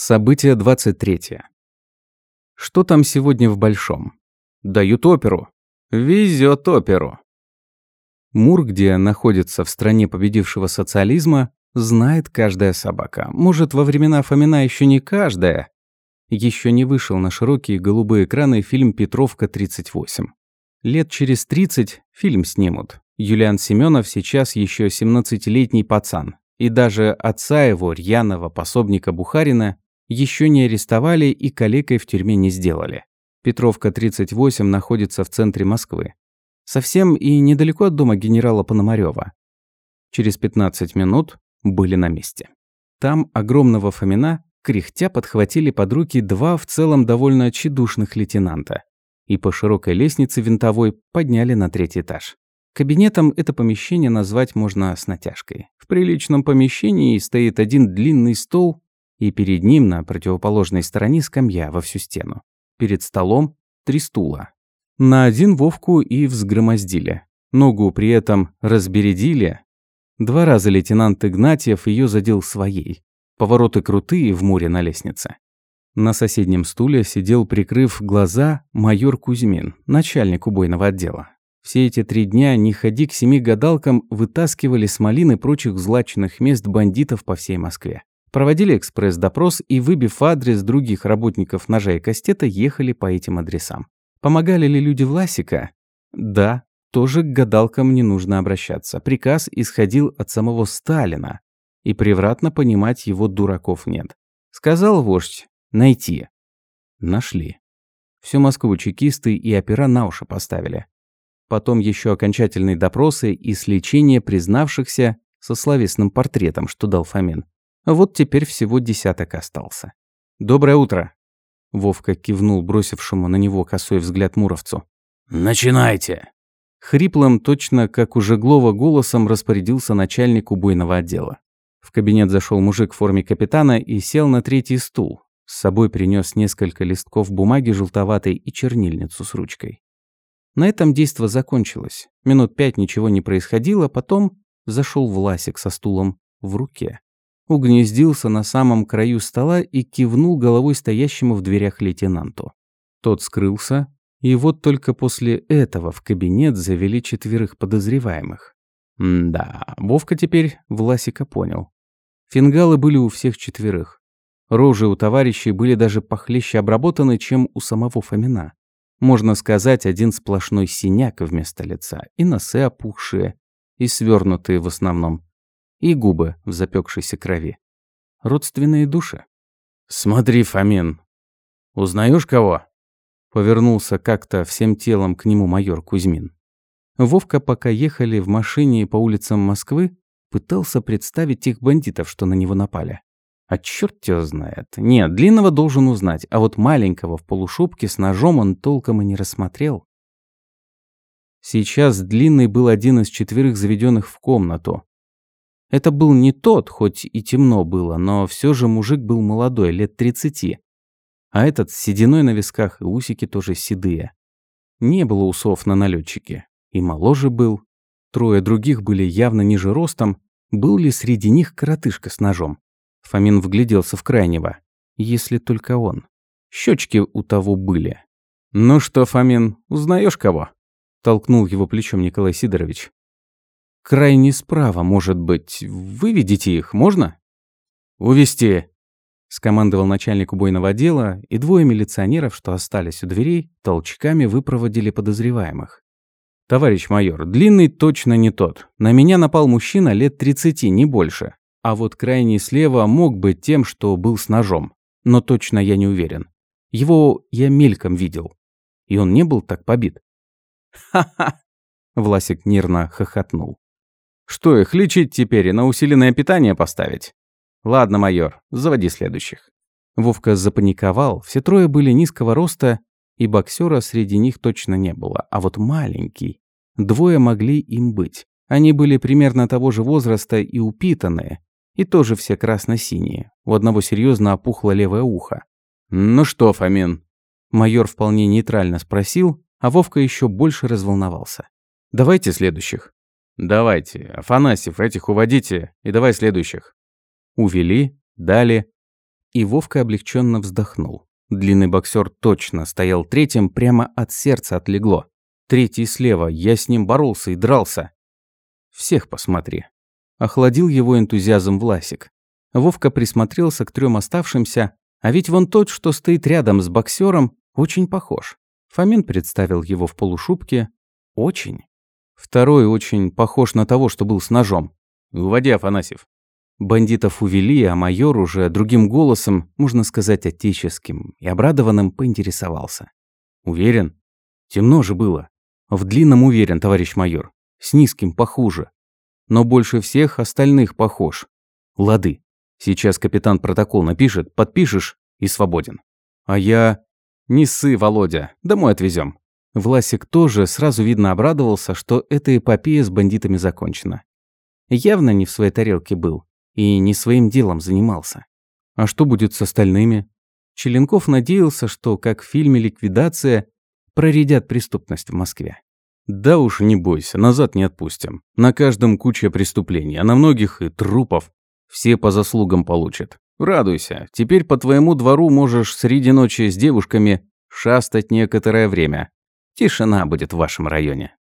Событие 23. Что там сегодня в Большом? Дают оперу. Везет оперу. Мур, где находится в стране победившего социализма, знает каждая собака. Может, во времена Фомина еще не каждая. Еще не вышел на широкие голубые экраны фильм «Петровка-38». Лет через 30 фильм снимут. Юлиан Семенов сейчас еще 17-летний пацан. И даже отца его, рьяного пособника Бухарина, еще не арестовали и калекой в тюрьме не сделали. Петровка 38 находится в центре Москвы. Совсем и недалеко от дома генерала Пономарёва. Через 15 минут были на месте. Там огромного Фомина кряхтя подхватили под руки два в целом довольно тщедушных лейтенанта и по широкой лестнице винтовой подняли на третий этаж. Кабинетом это помещение назвать можно с натяжкой. В приличном помещении стоит один длинный стол и перед ним на противоположной стороне скамья во всю стену. Перед столом три стула. На один Вовку и взгромоздили. Ногу при этом разбередили. Два раза лейтенант Игнатьев ее задел своей. Повороты крутые в море на лестнице. На соседнем стуле сидел, прикрыв глаза, майор Кузьмин, начальник убойного отдела. Все эти три дня не ходи к семи гадалкам вытаскивали с малины прочих злачных мест бандитов по всей Москве. Проводили экспресс-допрос и, выбив адрес других работников ножа и кастета, ехали по этим адресам. Помогали ли люди Власика? Да, тоже к гадалкам не нужно обращаться. Приказ исходил от самого Сталина, и превратно понимать его дураков нет. Сказал вождь «найти». Нашли. Всю Москву чекисты и опера на уши поставили. Потом еще окончательные допросы и сличение признавшихся со словесным портретом, что дал Фомин. Вот теперь всего десяток остался. «Доброе утро!» Вовка кивнул бросившему на него косой взгляд Муровцу. «Начинайте!» Хриплым, точно как у Жеглова голосом распорядился начальник убойного отдела. В кабинет зашел мужик в форме капитана и сел на третий стул. С собой принес несколько листков бумаги желтоватой и чернильницу с ручкой. На этом действо закончилось. Минут пять ничего не происходило, потом зашел Власик со стулом в руке угнездился на самом краю стола и кивнул головой стоящему в дверях лейтенанту. Тот скрылся, и вот только после этого в кабинет завели четверых подозреваемых. Да, Вовка теперь Власика понял. Фингалы были у всех четверых. Рожи у товарищей были даже похлеще обработаны, чем у самого Фомина. Можно сказать, один сплошной синяк вместо лица, и носы опухшие, и свернутые в основном и губы в запекшейся крови. Родственные души. «Смотри, Фомин, узнаешь кого?» Повернулся как-то всем телом к нему майор Кузьмин. Вовка, пока ехали в машине по улицам Москвы, пытался представить тех бандитов, что на него напали. А черт тебя знает. Нет, длинного должен узнать, а вот маленького в полушубке с ножом он толком и не рассмотрел. Сейчас длинный был один из четверых заведенных в комнату, это был не тот, хоть и темно было, но все же мужик был молодой, лет 30. А этот с сединой на висках и усики тоже седые. Не было усов на налетчике. И моложе был. Трое других были явно ниже ростом. Был ли среди них коротышка с ножом? Фомин вгляделся в крайнего. Если только он. Щечки у того были. «Ну что, Фомин, узнаешь кого?» Толкнул его плечом Николай Сидорович. Крайне справа, может быть. Выведите их, можно? Увести, скомандовал начальник убойного отдела, и двое милиционеров, что остались у дверей, толчками выпроводили подозреваемых. «Товарищ майор, длинный точно не тот. На меня напал мужчина лет 30, не больше. А вот крайний слева мог быть тем, что был с ножом. Но точно я не уверен. Его я мельком видел. И он не был так побит». «Ха-ха!» Власик нервно хохотнул. Что их лечить теперь и на усиленное питание поставить? Ладно, майор, заводи следующих. Вовка запаниковал. Все трое были низкого роста, и боксера среди них точно не было. А вот маленький. Двое могли им быть. Они были примерно того же возраста и упитанные. И тоже все красно-синие. У одного серьезно опухло левое ухо. «Ну что, Фомин?» Майор вполне нейтрально спросил, а Вовка еще больше разволновался. «Давайте следующих». «Давайте, Афанасьев, этих уводите, и давай следующих». Увели, дали. И Вовка облегченно вздохнул. Длинный боксер точно стоял третьим, прямо от сердца отлегло. Третий слева, я с ним боролся и дрался. Всех посмотри. Охладил его энтузиазм Власик. Вовка присмотрелся к трем оставшимся, а ведь вон тот, что стоит рядом с боксером, очень похож. Фомин представил его в полушубке. Очень. Второй очень похож на того, что был с ножом. «Уводи, Афанасьев». Бандитов увели, а майор уже другим голосом, можно сказать, отеческим и обрадованным поинтересовался. «Уверен?» «Темно же было». «В длинном уверен, товарищ майор. С низким похуже. Но больше всех остальных похож. Лады. Сейчас капитан протокол напишет, подпишешь и свободен. А я... Не ссы, Володя, домой отвезем. Власик тоже сразу видно обрадовался, что эта эпопея с бандитами закончена. Явно не в своей тарелке был и не своим делом занимался. А что будет с остальными? Челенков надеялся, что, как в фильме «Ликвидация», проредят преступность в Москве. Да уж не бойся, назад не отпустим. На каждом куча преступлений, а на многих и трупов. Все по заслугам получат. Радуйся, теперь по твоему двору можешь среди ночи с девушками шастать некоторое время. Тишина будет в вашем районе.